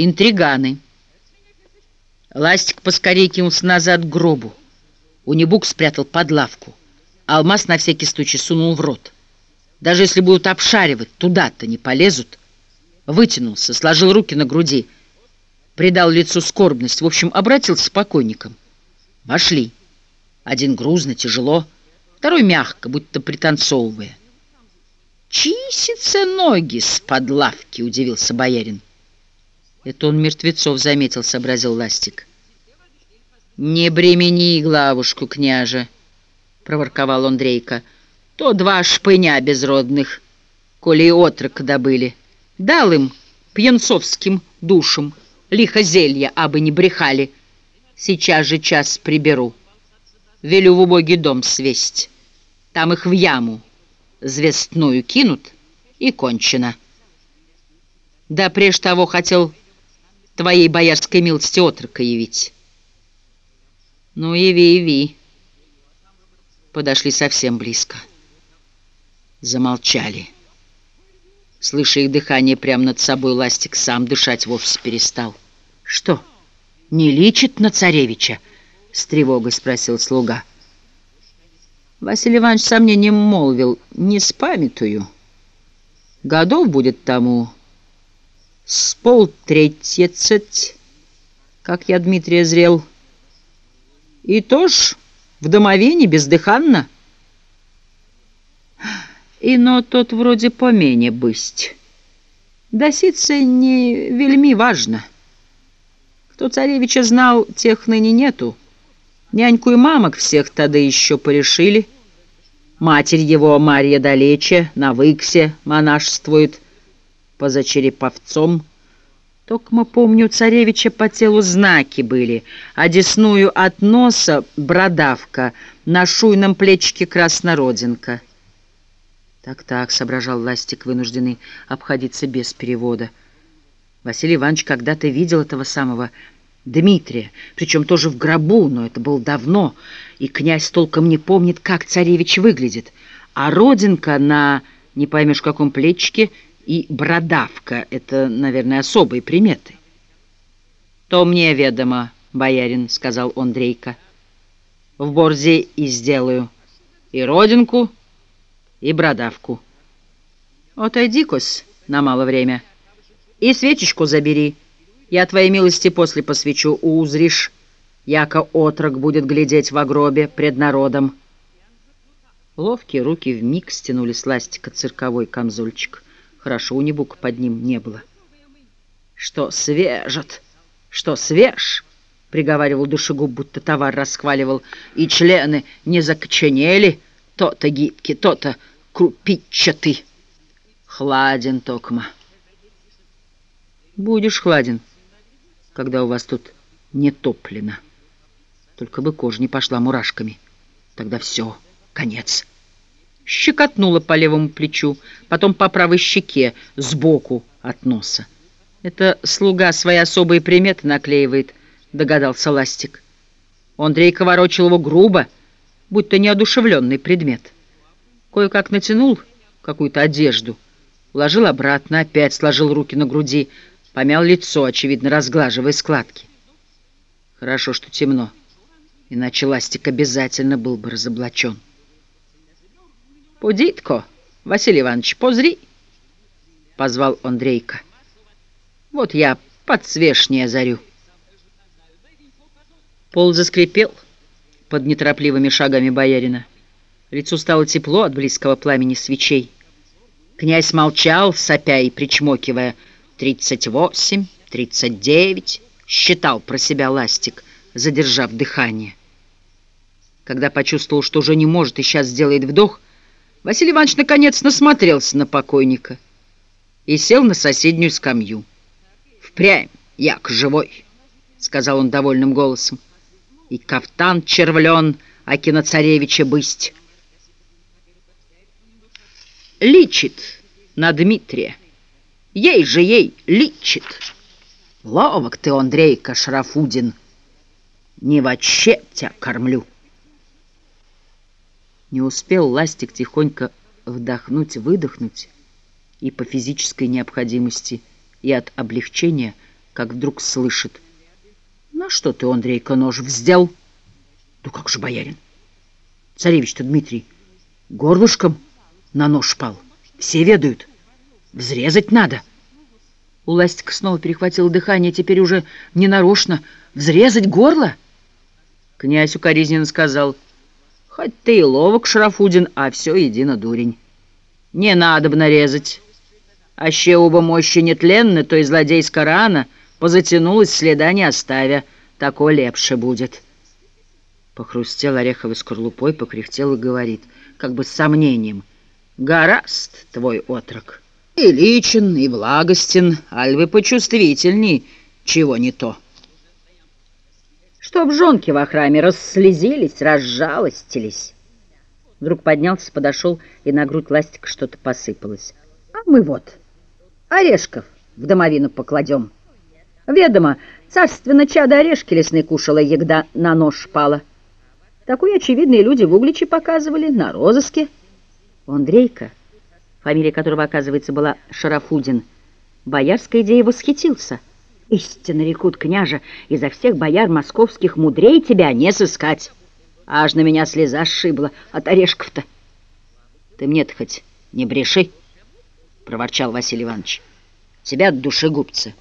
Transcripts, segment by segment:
Интриганы. Ластик поскорее кинулся назад к гробу. Унибук спрятал под лавку. Алмаз на всякий случай сунул в рот. Даже если будут обшаривать, туда-то не полезут. Вытянулся, сложил руки на груди, придал лицу скорбность, в общем, обратился с покойником. Вошли. Один грузно, тяжело, второй мягко, будто пританцовывая. «Чисятся ноги с-под лавки», — удивился боярин. «Это он мертвецов заметил», — сообразил Ластик. «Не бремени главушку, княже», — проворковал Андрейка. «То два шпыня безродных, коли и отрок добыли. Дал им, пьянцовским душам, лихо зелья, абы не брехали. Сейчас же час приберу. Велю в убогий дом свесть. Там их в яму звездную кинут, и кончено. Да прежде того хотел твоей боярской милости отрока явить. Ну, яви, яви. Подошли совсем близко. Замолчали. Слыша их дыхание прямо над собой, Ластик сам дышать вовсе перестал. «Что, не личит на царевича?» — с тревогой спросил слуга. Василий Иванович сомнением молвил, «Не спамятую. Годов будет тому с полтретьецать, как я Дмитрия зрел. И тоже в домовине бездыханно. И но тот вроде помене бысть. Доситься не вельми важно. Кто царевича знал, тех ныне нету. Няньку и мамок всех тогда еще порешили. Матерь его, Марья Далече, на Выксе монашествует, поза череповцом. Токмо помню, царевича по телу знаки были, а десную от носа бродавка, на шуйном плечике краснородинка. Так-так, соображал Ластик, вынужденный обходиться без перевода. Василий Иванович когда-то видел этого самого Дмитрия, причем тоже в гробу, но это было давно, и князь толком не помнит, как царевич выглядит, а родинка на, не поймешь, каком плечике, и бродавка — это, наверное, особые приметы. «То мне ведомо, боярин», — сказал Андрейка. «В борзе и сделаю и родинку, и бродавку». «Отойди-кос на мало время и свечечку забери». Я твоей милости после посвящу, узришь, яко отрок будет глядеть в гробе пред народом. Ловкие руки вмиг стянули с ластика цирковой камзольчик. Хорошо, у Небука под ним не было. «Что свежет? Что свеж?» — приговаривал душегуб, будто товар расхваливал. «И члены не закоченели, то-то гибки, то-то крупичатый. Хладен, токма». «Будешь хладен», когда у вас тут не топлено. Только бы кожа не пошла мурашками. Тогда все, конец. Щекотнула по левому плечу, потом по правой щеке, сбоку от носа. Это слуга свои особые приметы наклеивает, догадался Ластик. Андрей ворочил его грубо, будто неодушевленный предмет. Кое-как натянул какую-то одежду, уложил обратно, опять сложил руки на груди, помял лицо, очевидно, разглаживая складки. Хорошо, что темно, иначе ластик обязательно был бы разоблачен. «Пудитко, Василий Иванович, позри!» — позвал Андрейка. «Вот я подсвечнее озарю». Пол заскрипел под неторопливыми шагами боярина. Лицу стало тепло от близкого пламени свечей. Князь молчал, сопя и причмокивая, — «Тридцать восемь, тридцать девять», — считал про себя Ластик, задержав дыхание. Когда почувствовал, что уже не может и сейчас сделает вдох, Василий Иванович наконец насмотрелся на покойника и сел на соседнюю скамью. «Впрямь, як живой», — сказал он довольным голосом, — «и кафтан червлен, а киноцаревича бысть». Личит на Дмитрия. Ей же ей личит. Ловок ты, Андрейка Шарафудин. Не вообще тебя кормлю. Не успел Ластик тихонько вдохнуть-выдохнуть, и по физической необходимости, и от облегчения, как вдруг слышит. «На что ты, Андрейка, нож вздел?» «Ну как же, боярин? Царевич-то Дмитрий горлышком на нож пал. Все ведают. Взрезать надо». У Ластика снова перехватило дыхание, теперь уже ненарочно. «Взрезать горло?» Князь укоризненно сказал, «Хоть ты и ловок, Шарафудин, а все едино дурень. Не надо бы нарезать. Аще оба мощи нетленны, то и злодейска рана позатянулась, следа не оставя. Тако лепше будет». Похрустел ореховой скорлупой, покряхтел и говорит, как бы с сомнением, «Гораст твой отрок, и личен, и влагостен, аль вы почувствительней, чего не то». Чтоб жонки во храме расслезились, разжалостились. Вдруг поднялся, подошел, и на грудь ластика что-то посыпалось. А мы вот орешков в домовину покладем. Ведомо, царственно чадо орешки лесные кушала, егда на нож пала. Такое очевидные люди в Угличе показывали, на розыске. Андрейка, фамилия которого, оказывается, была Шарафудин, боярской идеей восхитился — Истинно рекут, княже, изо всех бояр московских мудрей тебя не сыскать. Аж на меня слеза сшибла от орешков-то. Ты мне-то хоть не бреши, проворчал Василий Иванович. Тебя от души губца.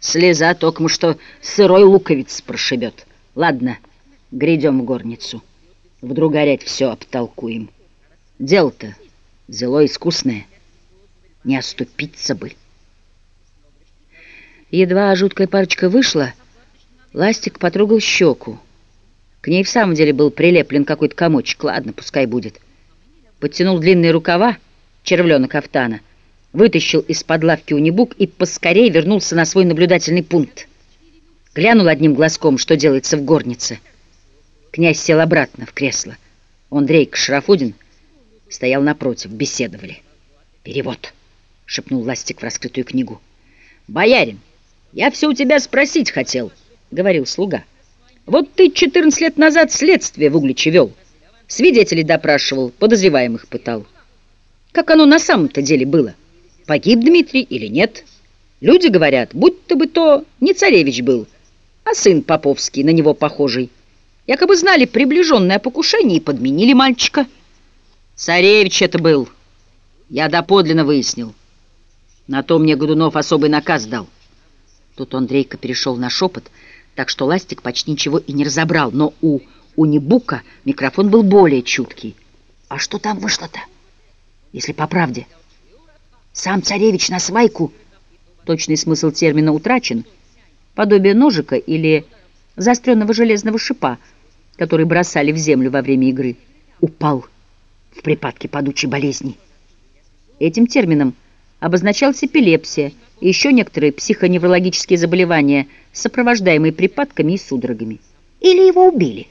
Слеза токмо что сырой луковиц прошибет. Ладно, грядем в горницу. Вдруг горять все обтолкуем. Дело-то зело искусное. Не оступиться бы. Едва жуткая парочка вышла, Ластик потрогал щеку. К ней в самом деле был прилеплен какой-то комочек. Ладно, пускай будет. Подтянул длинные рукава, червленок кафтана, вытащил из-под лавки унибук и поскорее вернулся на свой наблюдательный пункт. Глянул одним глазком, что делается в горнице. Князь сел обратно в кресло. Андрей Шарафудин стоял напротив, беседовали. «Перевод», — шепнул Ластик в раскрытую книгу. «Боярин!» «Я все у тебя спросить хотел», — говорил слуга. «Вот ты 14 лет назад следствие в Угличе вел, свидетелей допрашивал, подозреваемых пытал. Как оно на самом-то деле было? Погиб Дмитрий или нет? Люди говорят, будто бы то не царевич был, а сын Поповский, на него похожий. Якобы знали приближенное покушение и подменили мальчика. Царевич это был, я доподлинно выяснил. На то мне Годунов особый наказ дал». Тут Андрейка перешел на шепот, так что Ластик почти ничего и не разобрал, но у Унибука микрофон был более чуткий. «А что там вышло-то, если по правде? Сам царевич на свайку...» Точный смысл термина утрачен. Подобие ножика или заостренного железного шипа, который бросали в землю во время игры, упал в припадке падучей болезни. Этим термином обозначалась эпилепсия еще некоторые психоневрологические заболевания, сопровождаемые припадками и судорогами. Или его убили.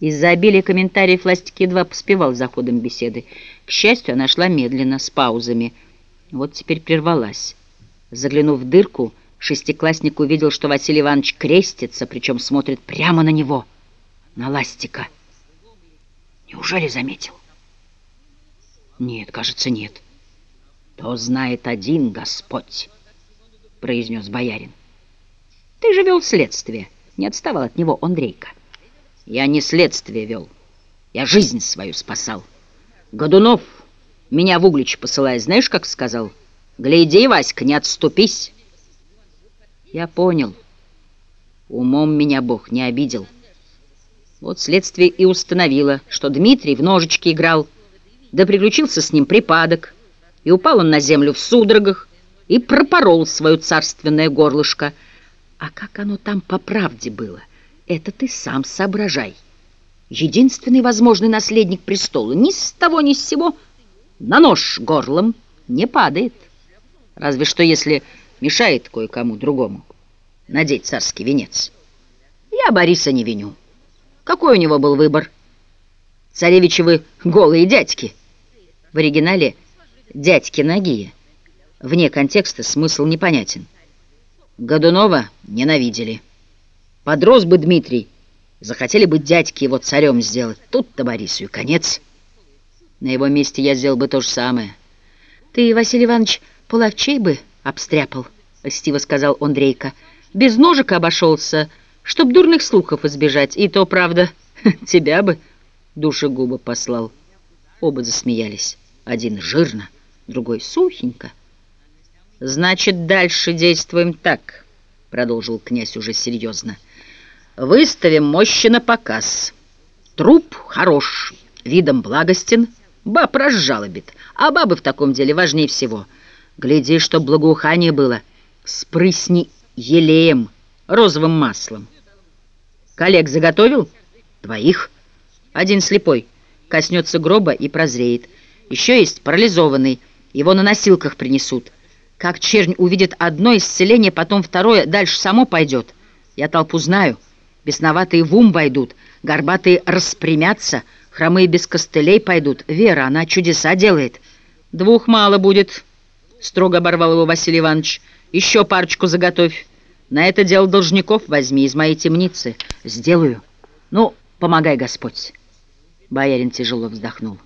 Из-за обилия комментариев Ластик едва поспевал за ходом беседы. К счастью, она шла медленно, с паузами. Вот теперь прервалась. Заглянув в дырку, шестиклассник увидел, что Василий Иванович крестится, причем смотрит прямо на него, на Ластика. Неужели заметил? Нет, кажется, нет. «То знает один Господь», — произнес боярин. «Ты же вел следствие, не отставал от него Андрейка». «Я не следствие вел, я жизнь свою спасал. Годунов меня в Углич посылает, знаешь, как сказал? Гляди, Васька, не отступись». Я понял. Умом меня Бог не обидел. Вот следствие и установило, что Дмитрий в ножички играл, да приключился с ним припадок, и упал он на землю в судорогах и пропорол свое царственное горлышко. А как оно там по правде было, это ты сам соображай. Единственный возможный наследник престола ни с того ни с сего на нож горлом не падает. Разве что если мешает кое-кому другому надеть царский венец. Я Бориса не виню. Какой у него был выбор? Царевичевы голые дядьки. В оригинале дядьки Нагия. Вне контекста смысл непонятен. Годунова ненавидели. Подрос бы Дмитрий, захотели бы дядьки его царем сделать. Тут-то Борису и конец. На его месте я сделал бы то же самое. Ты, Василий Иванович, половчей бы обстряпал. — льстиво сказал Андрейка. «Без ножика обошелся, чтоб дурных слухов избежать. И то, правда, тебя бы душегуба послал». Оба засмеялись. Один жирно, другой сухенько. «Значит, дальше действуем так», — продолжил князь уже серьезно. «Выставим мощи на показ. Труп хорош, видом благостен, баб разжалобит, а бабы в таком деле важнее всего. Гляди, чтоб благоухание было, спрысни елеем, розовым маслом. Коллег заготовил? Двоих. Один слепой, коснется гроба и прозреет. Еще есть парализованный, его на носилках принесут». Как чернь увидит одно исцеление, потом второе, дальше само пойдет. Я толпу знаю. Бесноватые в ум войдут, горбатые распрямятся, хромые без костылей пойдут. Вера, она чудеса делает. Двух мало будет, строго оборвал его Василий Иванович. Еще парочку заготовь. На это дело должников возьми из моей темницы. Сделаю. Ну, помогай, Господь. Боярин тяжело вздохнул.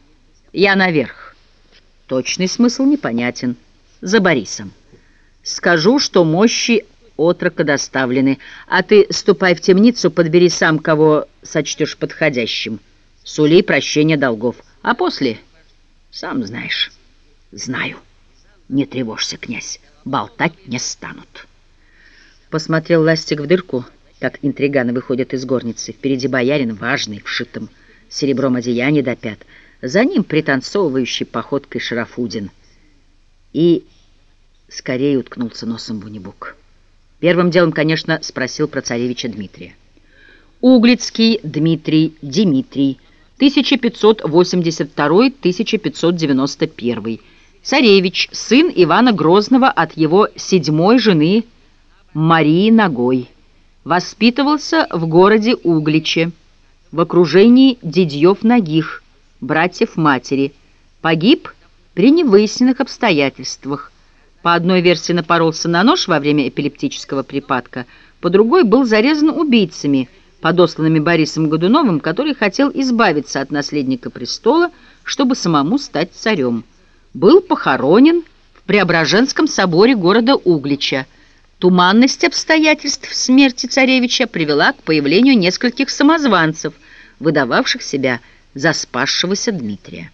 Я наверх. Точный смысл непонятен за Борисом. Скажу, что мощи отрока доставлены, а ты ступай в темницу, подбери сам, кого сочтешь подходящим. Сули прощения долгов, а после, сам знаешь, знаю. Не тревожься, князь, болтать не станут. Посмотрел Ластик в дырку, как интриганы выходят из горницы. Впереди боярин, важный, вшитым серебром одеяние до пят. За ним пританцовывающий походкой Шарафудин — и скорее уткнулся носом в унибук. Первым делом, конечно, спросил про царевича Дмитрия. Углицкий Дмитрий Дмитрий, 1582-1591, царевич, сын Ивана Грозного от его седьмой жены Марии Ногой. Воспитывался в городе Угличе, в окружении дядьев Ногих, братьев матери. Погиб при невыясненных обстоятельствах. По одной версии напоролся на нож во время эпилептического припадка, по другой был зарезан убийцами, подосланными Борисом Годуновым, который хотел избавиться от наследника престола, чтобы самому стать царем. Был похоронен в Преображенском соборе города Углича. Туманность обстоятельств смерти царевича привела к появлению нескольких самозванцев, выдававших себя за спасшегося Дмитрия.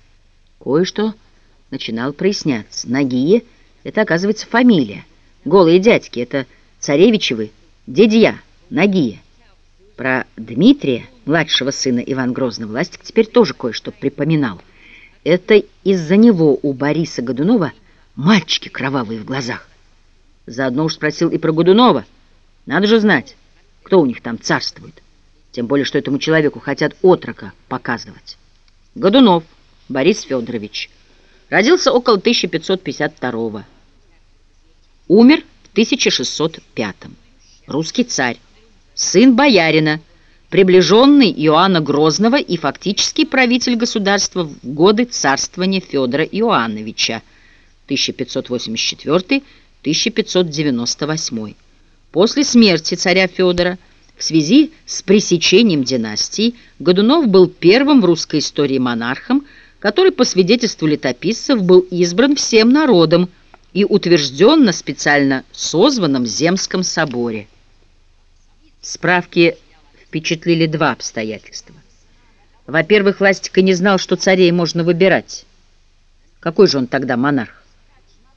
Кое-что начинал проясняться. Нагие — это, оказывается, фамилия. Голые дядьки — это царевичевы, дедья, Нагие. Про Дмитрия, младшего сына Ивана Грозного, Властик теперь тоже кое-что припоминал. Это из-за него у Бориса Годунова мальчики кровавые в глазах. Заодно уж спросил и про Годунова. Надо же знать, кто у них там царствует. Тем более, что этому человеку хотят отрока показывать. Годунов Борис Федорович — Родился около 1552 Умер в 1605 Русский царь. Сын боярина, приближенный Иоанна Грозного и фактический правитель государства в годы царствования Федора Иоанновича 1584-1598. После смерти царя Федора в связи с пресечением династии Годунов был первым в русской истории монархом, который, по свидетельству летописцев, был избран всем народом и утвержден на специально созванном Земском соборе. Справки впечатлили два обстоятельства. Во-первых, Ластика не знал, что царей можно выбирать. Какой же он тогда монарх?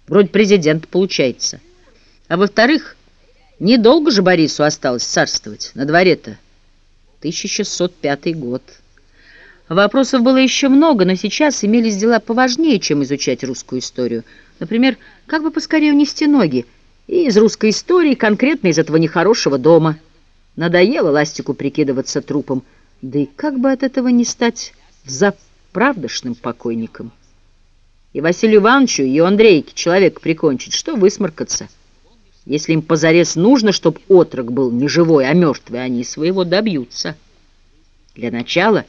Вроде президент получается. А во-вторых, недолго же Борису осталось царствовать. На дворе-то 1605 год. Вопросов было еще много, но сейчас имелись дела поважнее, чем изучать русскую историю. Например, как бы поскорее унести ноги и из русской истории, конкретно из этого нехорошего дома. Надоело Ластику прикидываться трупом, да и как бы от этого не стать заправдошным покойником. И Василию Ивановичу, и Андрейке человек прикончить, что высморкаться. Если им позарез нужно, чтобы отрок был не живой, а мертвый, они своего добьются. Для начала...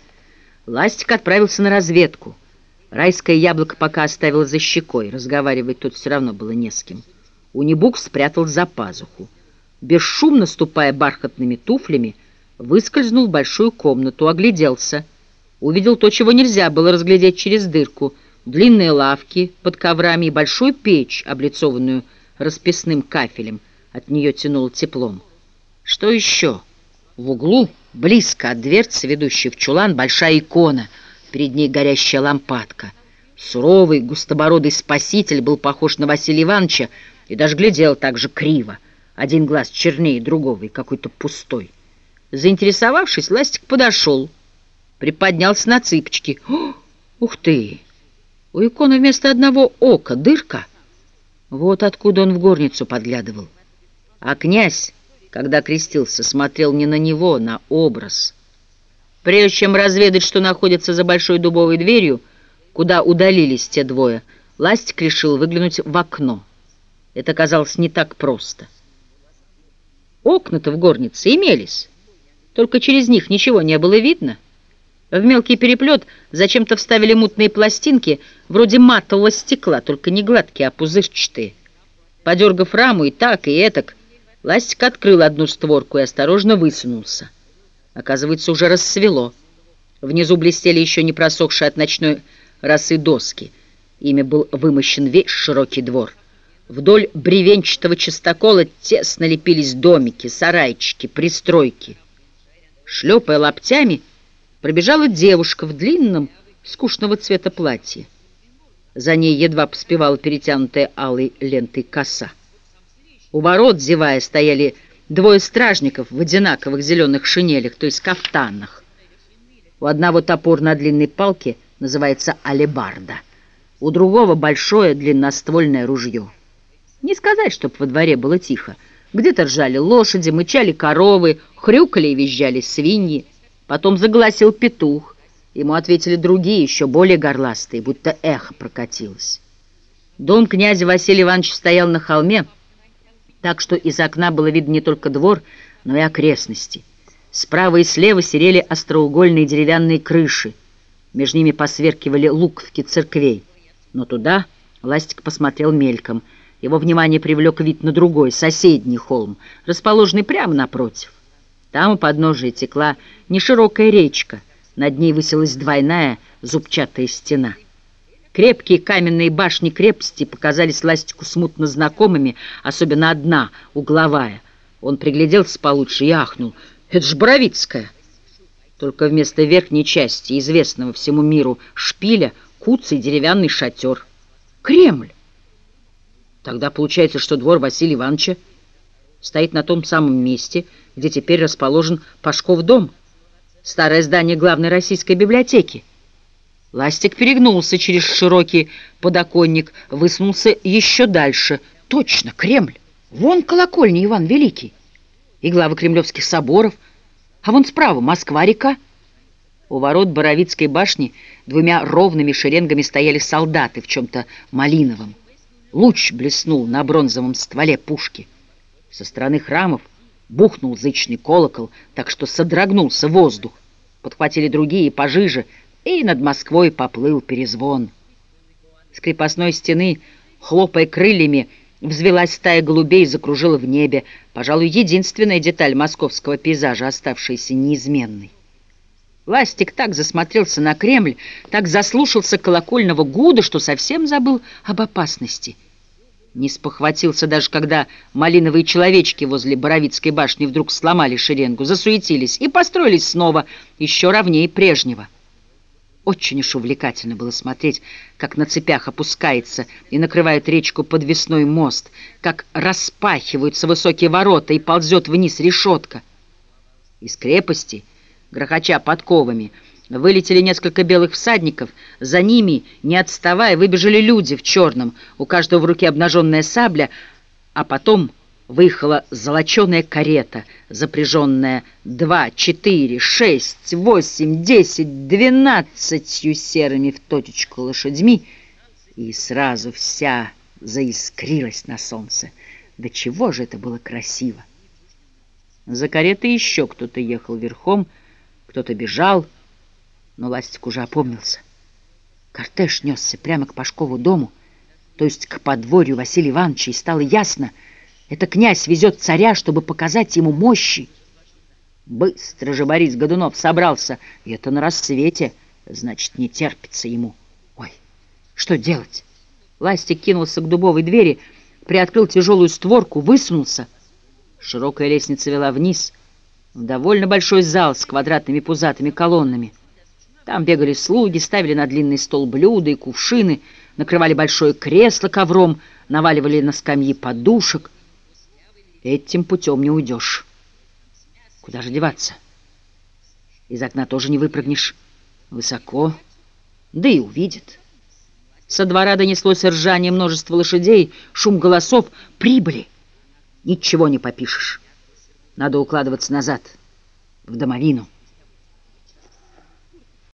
Ластик отправился на разведку. Райское яблоко пока оставил за щекой. Разговаривать тут все равно было не с кем. Унибук спрятал за пазуху. Бесшумно ступая бархатными туфлями, выскользнул в большую комнату, огляделся. Увидел то, чего нельзя было разглядеть через дырку. Длинные лавки под коврами и большую печь, облицованную расписным кафелем, от нее тянуло теплом. Что еще? В углу, близко от дверцы, ведущей в чулан, большая икона, перед ней горящая лампадка. Суровый, густобородый спаситель был похож на Василия Ивановича и даже глядел так же криво. Один глаз чернее другого и какой-то пустой. Заинтересовавшись, Ластик подошел, приподнялся на цыпочки. Ух ты! У иконы вместо одного ока дырка. Вот откуда он в горницу подглядывал. А князь, когда крестился, смотрел не на него, на образ. Прежде чем разведать, что находится за большой дубовой дверью, куда удалились те двое, Ластик решил выглянуть в окно. Это казалось не так просто. Окна-то в горнице имелись, только через них ничего не было видно. В мелкий переплет зачем-то вставили мутные пластинки, вроде матового стекла, только не гладкие, а пузырчатые. Подергав раму и так, и этак, Ластик открыл одну створку и осторожно высунулся. Оказывается, уже рассвело. Внизу блестели еще не просохшие от ночной росы доски. Ими был вымощен весь широкий двор. Вдоль бревенчатого частокола тесно лепились домики, сарайчики, пристройки. Шлепая лаптями, пробежала девушка в длинном, скучного цвета платье. За ней едва поспевала перетянутая алой лентой коса. У ворот, зевая, стояли двое стражников в одинаковых зеленых шинелях, то есть кафтанах. У одного топор на длинной палке называется алебарда, у другого большое длинноствольное ружье. Не сказать, чтоб во дворе было тихо. Где-то ржали лошади, мычали коровы, хрюкали и визжали свиньи. Потом загласил петух. Ему ответили другие, еще более горластые, будто эхо прокатилось. Дом князя Василия Ивановича стоял на холме, так что из окна было видно не только двор, но и окрестности. Справа и слева серели остроугольные деревянные крыши. Между ними посверкивали луковки церквей. Но туда Ластик посмотрел мельком. Его внимание привлек вид на другой, соседний холм, расположенный прямо напротив. Там у подножия текла неширокая речка, над ней высилась двойная зубчатая стена. Крепкие каменные башни крепости показались Ластику смутно знакомыми, особенно одна, угловая. Он пригляделся получше и ахнул. «Это ж Боровицкая!» Только вместо верхней части, известного всему миру шпиля, куцый деревянный шатер. Кремль! Тогда получается, что двор Василия Ивановича стоит на том самом месте, где теперь расположен Пашков дом, старое здание главной российской библиотеки. Ластик перегнулся через широкий подоконник, высунулся еще дальше. Точно, Кремль! Вон колокольня Иван Великий и главы кремлевских соборов, а вон справа Москва-река. У ворот Боровицкой башни двумя ровными шеренгами стояли солдаты в чем-то малиновом. Луч блеснул на бронзовом стволе пушки. Со стороны храмов бухнул зычный колокол, так что содрогнулся воздух. Подхватили другие, пожиже — и над Москвой поплыл перезвон. С крепостной стены, хлопая крыльями, взвелась стая голубей и закружила в небе, пожалуй, единственная деталь московского пейзажа, оставшаяся неизменной. Ластик так засмотрелся на Кремль, так заслушался колокольного гуда, что совсем забыл об опасности. Не спохватился даже, когда малиновые человечки возле Боровицкой башни вдруг сломали шеренгу, засуетились и построились снова, еще ровнее прежнего. Очень уж увлекательно было смотреть, как на цепях опускается и накрывает речку подвесной мост, как распахиваются высокие ворота и ползет вниз решетка. Из крепости, грохоча подковами, вылетели несколько белых всадников, за ними, не отставая, выбежали люди в черном, у каждого в руке обнаженная сабля, а потом выехала золоченая карета, запряженная два, четыре, шесть, восемь, десять, двенадцатью серыми в точечку лошадьми, и сразу вся заискрилась на солнце. Да чего же это было красиво! За каретой еще кто-то ехал верхом, кто-то бежал, но Ластик уже опомнился. Кортеж несся прямо к Пашкову дому, то есть к подворью Василия Ивановича, и стало ясно — это князь везет царя, чтобы показать ему мощи. Быстро же Борис Годунов собрался, и это на рассвете, значит, не терпится ему. Ой, что делать? Ластик кинулся к дубовой двери, приоткрыл тяжелую створку, высунулся. Широкая лестница вела вниз, в довольно большой зал с квадратными пузатыми колоннами. Там бегали слуги, ставили на длинный стол блюда и кувшины, накрывали большое кресло ковром, наваливали на скамьи подушек. Этим путем не уйдешь. Куда же деваться? Из окна тоже не выпрыгнешь. Высоко, да и увидит. Со двора донеслось ржание множества лошадей, шум голосов, прибыли. Ничего не попишешь. Надо укладываться назад, в домовину.